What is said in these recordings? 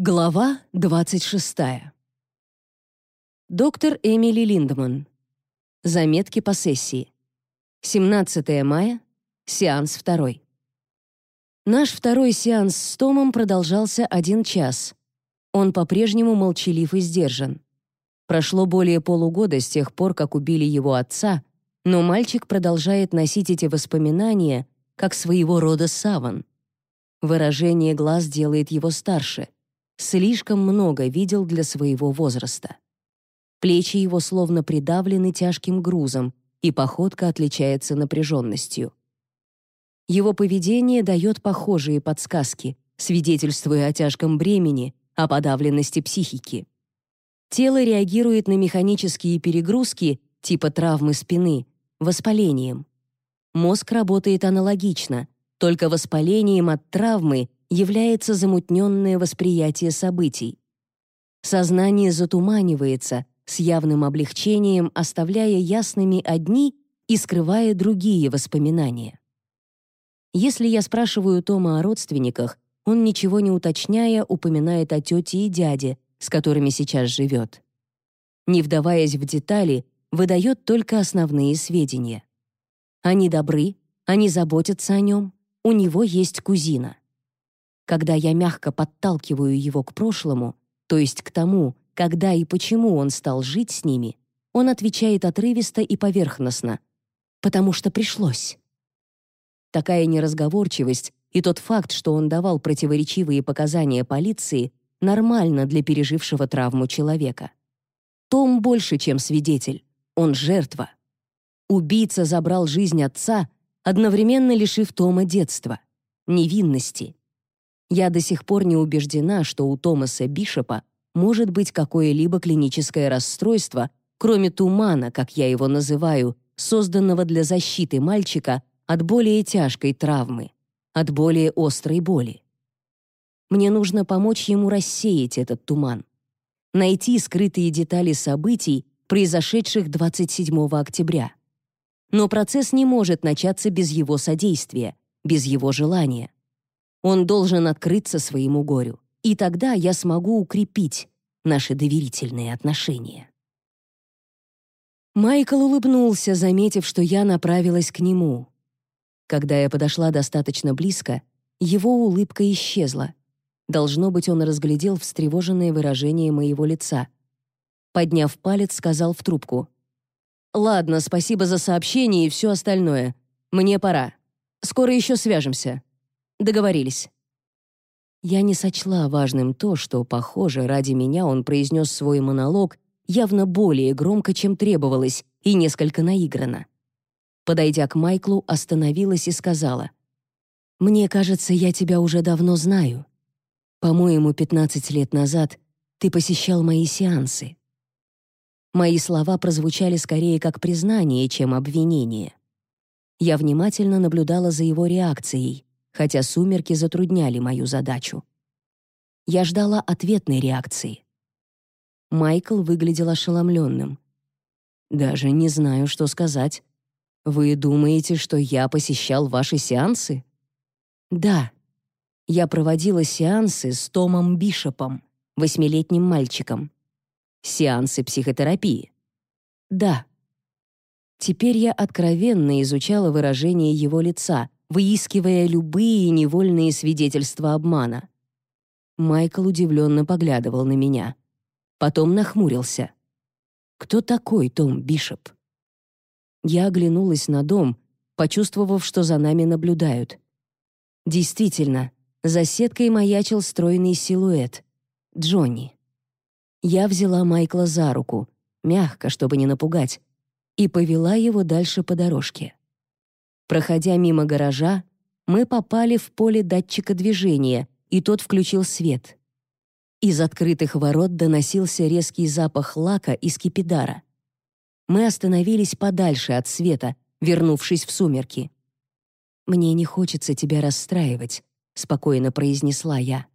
Глава 26. Доктор Эмили Линдман. Заметки по сессии. 17 мая. Сеанс второй. Наш второй сеанс с Томом продолжался один час. Он по-прежнему молчалив и сдержан. Прошло более полугода с тех пор, как убили его отца, но мальчик продолжает носить эти воспоминания как своего рода саван. Выражение глаз делает его старше — слишком много видел для своего возраста. Плечи его словно придавлены тяжким грузом, и походка отличается напряженностью. Его поведение дает похожие подсказки, свидетельствуя о тяжком бремени, о подавленности психики. Тело реагирует на механические перегрузки типа травмы спины, воспалением. Мозг работает аналогично, только воспалением от травмы является замутненное восприятие событий. Сознание затуманивается с явным облегчением, оставляя ясными одни и скрывая другие воспоминания. Если я спрашиваю Тома о родственниках, он, ничего не уточняя, упоминает о тете и дяде, с которыми сейчас живет. Не вдаваясь в детали, выдает только основные сведения. Они добры, они заботятся о нем, у него есть кузина. Когда я мягко подталкиваю его к прошлому, то есть к тому, когда и почему он стал жить с ними, он отвечает отрывисто и поверхностно. «Потому что пришлось». Такая неразговорчивость и тот факт, что он давал противоречивые показания полиции, нормально для пережившего травму человека. Том больше, чем свидетель. Он жертва. Убийца забрал жизнь отца, одновременно лишив Тома детства, невинности, я до сих пор не убеждена, что у Томаса Бишопа может быть какое-либо клиническое расстройство, кроме тумана, как я его называю, созданного для защиты мальчика от более тяжкой травмы, от более острой боли. Мне нужно помочь ему рассеять этот туман, найти скрытые детали событий, произошедших 27 октября. Но процесс не может начаться без его содействия, без его желания. Он должен открыться своему горю, и тогда я смогу укрепить наши доверительные отношения. Майкл улыбнулся, заметив, что я направилась к нему. Когда я подошла достаточно близко, его улыбка исчезла. Должно быть, он разглядел встревоженное выражение моего лица. Подняв палец, сказал в трубку. «Ладно, спасибо за сообщение и все остальное. Мне пора. Скоро еще свяжемся». Договорились». Я не сочла важным то, что, похоже, ради меня он произнес свой монолог явно более громко, чем требовалось, и несколько наигранно. Подойдя к Майклу, остановилась и сказала, «Мне кажется, я тебя уже давно знаю. По-моему, 15 лет назад ты посещал мои сеансы». Мои слова прозвучали скорее как признание, чем обвинение. Я внимательно наблюдала за его реакцией хотя сумерки затрудняли мою задачу. Я ждала ответной реакции. Майкл выглядел ошеломленным. «Даже не знаю, что сказать. Вы думаете, что я посещал ваши сеансы?» «Да. Я проводила сеансы с Томом Бишопом, восьмилетним мальчиком. Сеансы психотерапии?» «Да». Теперь я откровенно изучала выражение его лица, выискивая любые невольные свидетельства обмана. Майкл удивленно поглядывал на меня. Потом нахмурился. «Кто такой Том Бишоп?» Я оглянулась на дом, почувствовав, что за нами наблюдают. Действительно, за сеткой маячил стройный силуэт. Джонни. Я взяла Майкла за руку, мягко, чтобы не напугать, и повела его дальше по дорожке. Проходя мимо гаража, мы попали в поле датчика движения, и тот включил свет. Из открытых ворот доносился резкий запах лака и скипидара. Мы остановились подальше от света, вернувшись в сумерки. «Мне не хочется тебя расстраивать», — спокойно произнесла я.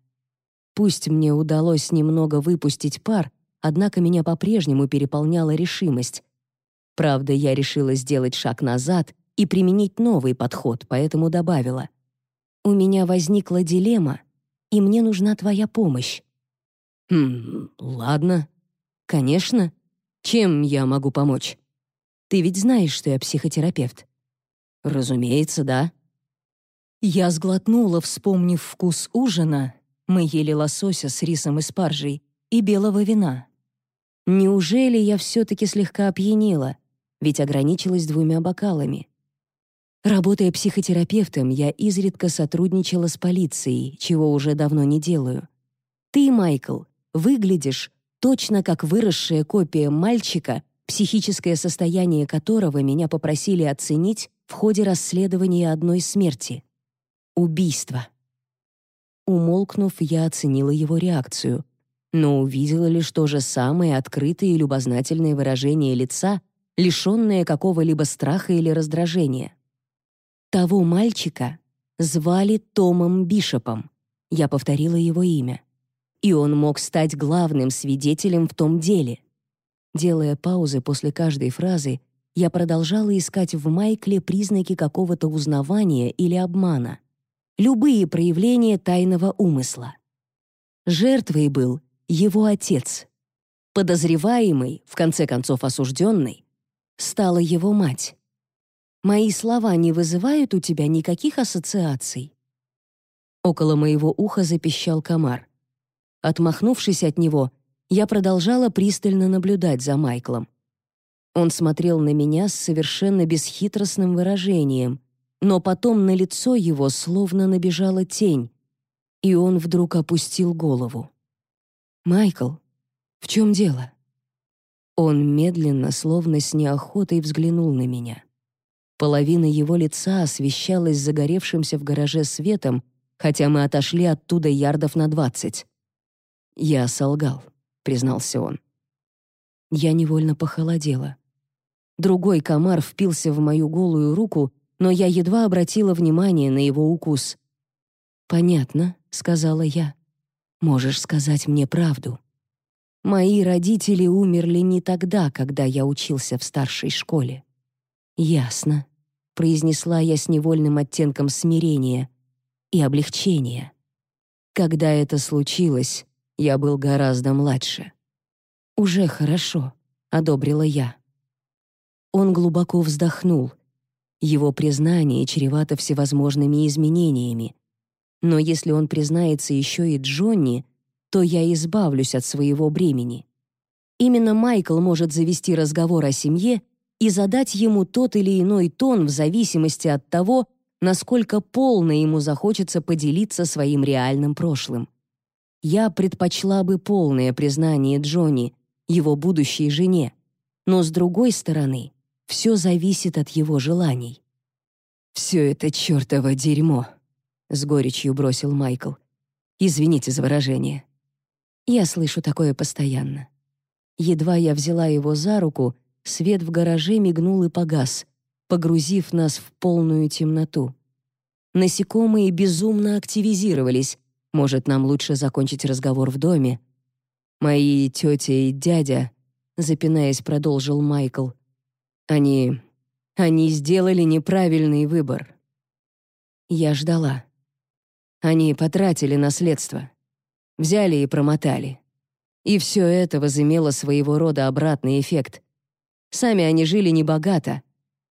Пусть мне удалось немного выпустить пар, однако меня по-прежнему переполняла решимость. Правда, я решила сделать шаг назад и применить новый подход, поэтому добавила. «У меня возникла дилемма, и мне нужна твоя помощь. «Хм, ладно. Конечно. Чем я могу помочь? Ты ведь знаешь, что я психотерапевт?» «Разумеется, да». Я сглотнула, вспомнив вкус ужина. Мы ели лосося с рисом и спаржей и белого вина. Неужели я все-таки слегка опьянела, ведь ограничилась двумя бокалами? Работая психотерапевтом, я изредка сотрудничала с полицией, чего уже давно не делаю. Ты, Майкл, выглядишь точно как выросшая копия мальчика, психическое состояние которого меня попросили оценить в ходе расследования одной смерти. Убийство. Умолкнув, я оценила его реакцию, но увидела лишь то же самое открытое и любознательное выражение лица, лишенное какого-либо страха или раздражения. Того мальчика звали Томом Бишопом. Я повторила его имя. И он мог стать главным свидетелем в том деле. Делая паузы после каждой фразы, я продолжала искать в Майкле признаки какого-то узнавания или обмана. Любые проявления тайного умысла. Жертвой был его отец. Подозреваемый, в конце концов осужденный, стала его мать. Мои слова не вызывают у тебя никаких ассоциаций. Около моего уха запищал комар. Отмахнувшись от него, я продолжала пристально наблюдать за Майклом. Он смотрел на меня с совершенно бесхитростным выражением, но потом на лицо его словно набежала тень, и он вдруг опустил голову. «Майкл, в чем дело?» Он медленно, словно с неохотой, взглянул на меня. Половина его лица освещалась загоревшимся в гараже светом, хотя мы отошли оттуда ярдов на двадцать. «Я солгал», — признался он. Я невольно похолодела. Другой комар впился в мою голую руку, но я едва обратила внимание на его укус. «Понятно», — сказала я. Можешь сказать мне правду. Мои родители умерли не тогда, когда я учился в старшей школе. Ясно, произнесла я с невольным оттенком смирения и облегчения. Когда это случилось, я был гораздо младше. Уже хорошо, одобрила я. Он глубоко вздохнул. Его признание чревато всевозможными изменениями, но если он признается еще и Джонни, то я избавлюсь от своего бремени. Именно Майкл может завести разговор о семье и задать ему тот или иной тон в зависимости от того, насколько полно ему захочется поделиться своим реальным прошлым. Я предпочла бы полное признание Джонни, его будущей жене, но с другой стороны, все зависит от его желаний. «Все это чертово дерьмо», с горечью бросил Майкл. Извините за выражение. Я слышу такое постоянно. Едва я взяла его за руку, свет в гараже мигнул и погас, погрузив нас в полную темноту. Насекомые безумно активизировались. Может, нам лучше закончить разговор в доме? Мои тетя и дядя, запинаясь, продолжил Майкл. Они... они сделали неправильный выбор. Я ждала. Они потратили наследство. Взяли и промотали. И все это возымело своего рода обратный эффект. Сами они жили небогато.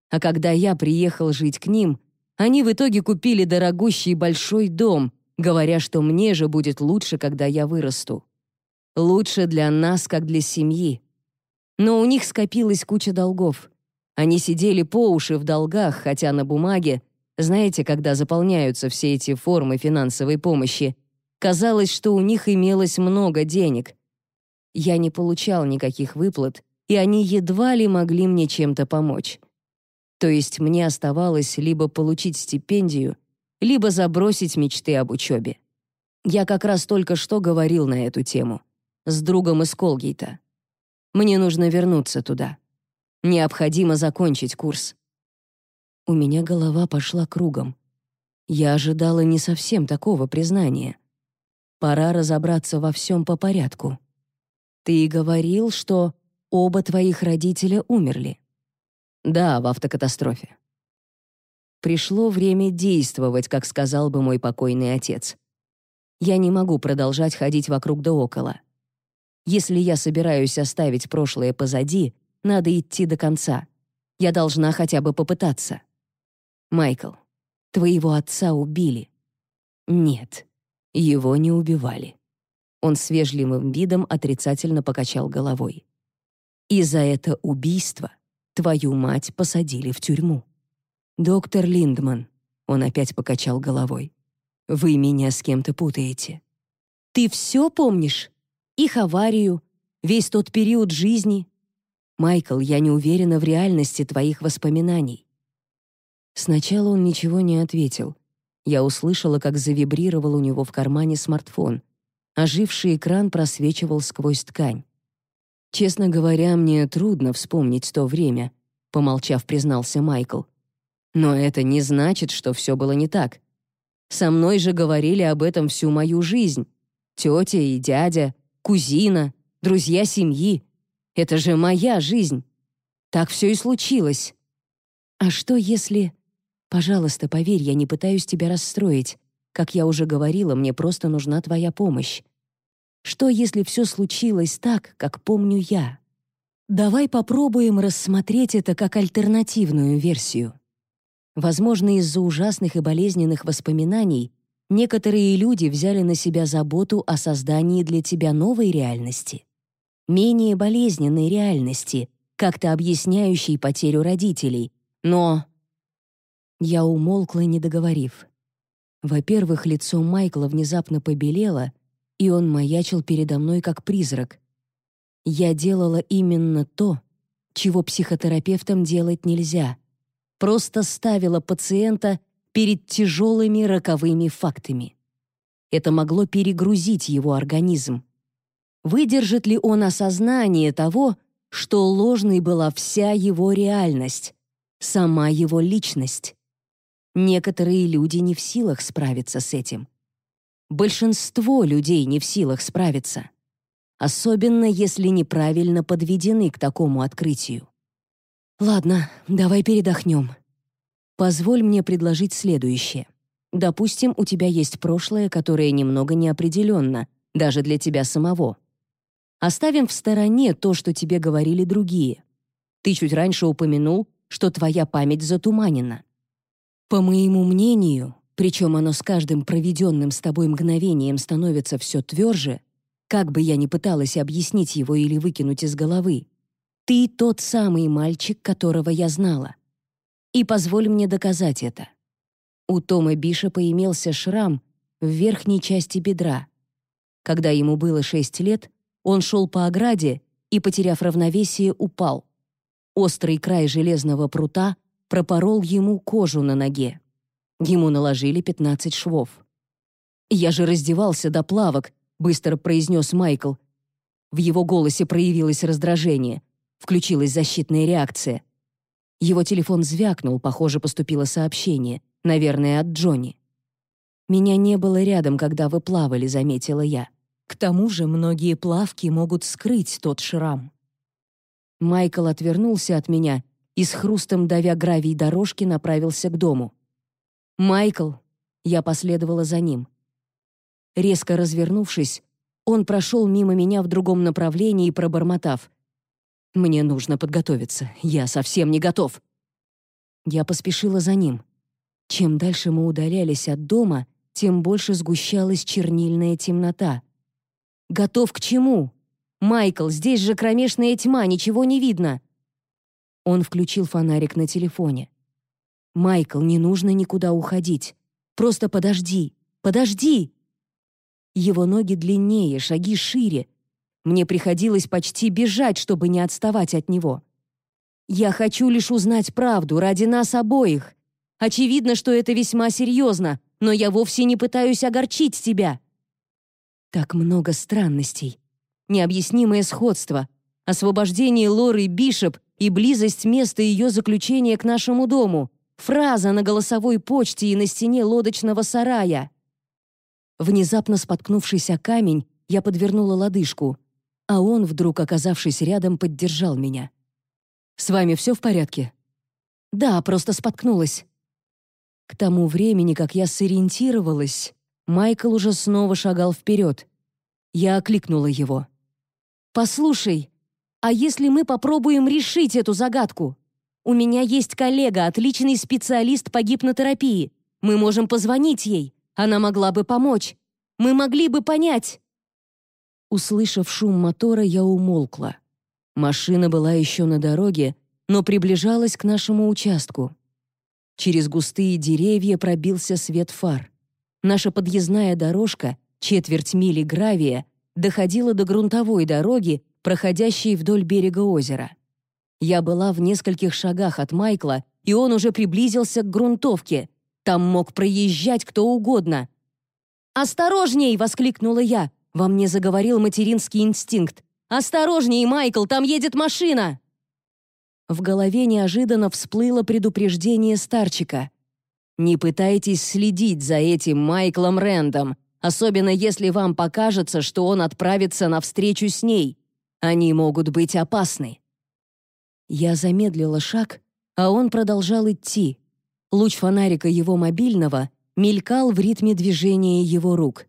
А когда я приехал жить к ним, они в итоге купили дорогущий большой дом, говоря, что мне же будет лучше, когда я вырасту. Лучше для нас, как для семьи. Но у них скопилась куча долгов. Они сидели по уши в долгах, хотя на бумаге знаете, когда заполняются все эти формы финансовой помощи, казалось, что у них имелось много денег. Я не получал никаких выплат, и они едва ли могли мне чем-то помочь. То есть мне оставалось либо получить стипендию, либо забросить мечты об учебе. Я как раз только что говорил на эту тему с другом из Колгейта. Мне нужно вернуться туда. Необходимо закончить курс. У меня голова пошла кругом. Я ожидала не совсем такого признания. Пора разобраться во всем по порядку. Ты говорил, что оба твоих родителя умерли. Да, в автокатастрофе. Пришло время действовать, как сказал бы мой покойный отец. Я не могу продолжать ходить вокруг да около. Если я собираюсь оставить прошлое позади, надо идти до конца. Я должна хотя бы попытаться. Майкл, твоего отца убили. Нет, его не убивали. Он с вежливым видом отрицательно покачал головой. И за это убийство твою мать посадили в тюрьму. Доктор Линдман, он опять покачал головой. Вы меня с кем-то путаете. Ты все помнишь? Их аварию, весь тот период жизни? Майкл, я не уверена в реальности твоих воспоминаний. Сначала он ничего не ответил. Я услышала, как завибрировал у него в кармане смартфон. Оживший экран просвечивал сквозь ткань. «Честно говоря, мне трудно вспомнить то время», — помолчав, признался Майкл. «Но это не значит, что все было не так. Со мной же говорили об этом всю мою жизнь. Тетя и дядя, кузина, друзья семьи. Это же моя жизнь. Так все и случилось. А что если... Пожалуйста, поверь, я не пытаюсь тебя расстроить. Как я уже говорила, мне просто нужна твоя помощь. Что, если все случилось так, как помню я? Давай попробуем рассмотреть это как альтернативную версию. Возможно, из-за ужасных и болезненных воспоминаний некоторые люди взяли на себя заботу о создании для тебя новой реальности, менее болезненной реальности, как-то объясняющей потерю родителей. Но я умолкла, не договорив. Во-первых, лицо Майкла внезапно побелело, и он маячил передо мной как призрак. Я делала именно то, чего психотерапевтам делать нельзя. Просто ставила пациента перед тяжелыми роковыми фактами. Это могло перегрузить его организм. Выдержит ли он осознание того, что ложной была вся его реальность, сама его личность? Некоторые люди не в силах справиться с этим. Большинство людей не в силах справиться. Особенно, если неправильно подведены к такому открытию. Ладно, давай передохнем. Позволь мне предложить следующее. Допустим, у тебя есть прошлое, которое немного неопределенно, даже для тебя самого. Оставим в стороне то, что тебе говорили другие. Ты чуть раньше упомянул, что твоя память затуманена. По моему мнению, причем оно с каждым проведенным с тобой мгновением становится все тверже, как бы я ни пыталась объяснить его или выкинуть из головы, ты тот самый мальчик, которого я знала. И позволь мне доказать это. У Тома Бишопа имелся шрам в верхней части бедра. Когда ему было шесть лет, он шел по ограде и, потеряв равновесие, упал. Острый край железного прута пропорол ему кожу на ноге. Ему наложили 15 швов. «Я же раздевался до плавок», — быстро произнес Майкл. В его голосе проявилось раздражение. Включилась защитная реакция. Его телефон звякнул, похоже, поступило сообщение. Наверное, от Джонни. «Меня не было рядом, когда вы плавали», — заметила я. К тому же многие плавки могут скрыть тот шрам. Майкл отвернулся от меня и с хрустом давя гравий дорожки направился к дому. «Майкл!» Я последовала за ним. Резко развернувшись, он прошел мимо меня в другом направлении, пробормотав. «Мне нужно подготовиться. Я совсем не готов». Я поспешила за ним. Чем дальше мы удалялись от дома, тем больше сгущалась чернильная темнота. «Готов к чему? Майкл, здесь же кромешная тьма, ничего не видно!» Он включил фонарик на телефоне. «Майкл, не нужно никуда уходить. Просто подожди, подожди!» Его ноги длиннее, шаги шире. Мне приходилось почти бежать, чтобы не отставать от него. «Я хочу лишь узнать правду ради нас обоих. Очевидно, что это весьма серьезно, но я вовсе не пытаюсь огорчить тебя». Так много странностей. Необъяснимое сходство. Освобождение Лоры Бишоп и близость места ее заключения к нашему дому, фраза на голосовой почте и на стене лодочного сарая. Внезапно споткнувшись о камень, я подвернула лодыжку, а он, вдруг оказавшись рядом, поддержал меня. «С вами все в порядке?» «Да, просто споткнулась». К тому времени, как я сориентировалась, Майкл уже снова шагал вперед. Я окликнула его. «Послушай, а если мы попробуем решить эту загадку? У меня есть коллега, отличный специалист по гипнотерапии. Мы можем позвонить ей. Она могла бы помочь. Мы могли бы понять». Услышав шум мотора, я умолкла. Машина была еще на дороге, но приближалась к нашему участку. Через густые деревья пробился свет фар. Наша подъездная дорожка, четверть мили гравия, доходила до грунтовой дороги, проходящей вдоль берега озера. Я была в нескольких шагах от Майкла, и он уже приблизился к грунтовке. Там мог проезжать кто угодно. «Осторожней!» — воскликнула я. Во мне заговорил материнский инстинкт. «Осторожней, Майкл, там едет машина!» В голове неожиданно всплыло предупреждение старчика. «Не пытайтесь следить за этим Майклом Рэндом, особенно если вам покажется, что он отправится навстречу с ней. Они могут быть опасны». Я замедлила шаг, а он продолжал идти. Луч фонарика его мобильного мелькал в ритме движения его рук.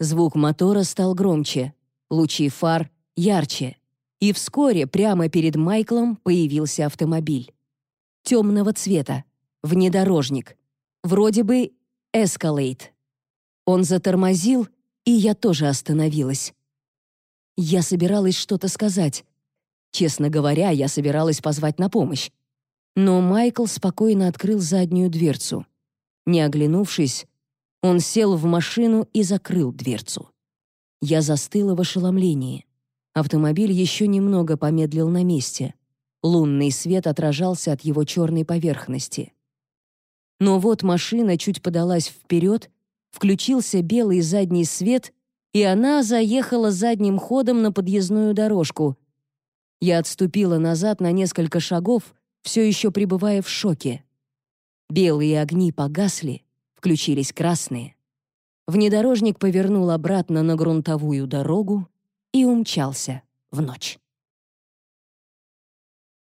Звук мотора стал громче, лучи фар ярче. И вскоре прямо перед Майклом появился автомобиль. Темного цвета, внедорожник. Вроде бы «Эскалейт». Он затормозил, и я тоже остановилась. Я собиралась что-то сказать. Честно говоря, я собиралась позвать на помощь. Но Майкл спокойно открыл заднюю дверцу. Не оглянувшись, он сел в машину и закрыл дверцу. Я застыла в ошеломлении. Автомобиль еще немного помедлил на месте. Лунный свет отражался от его черной поверхности. Но вот машина чуть подалась вперед, включился белый задний свет, и она заехала задним ходом на подъездную дорожку. Я отступила назад на несколько шагов, все еще пребывая в шоке. Белые огни погасли, включились красные. Внедорожник повернул обратно на грунтовую дорогу и умчался в ночь.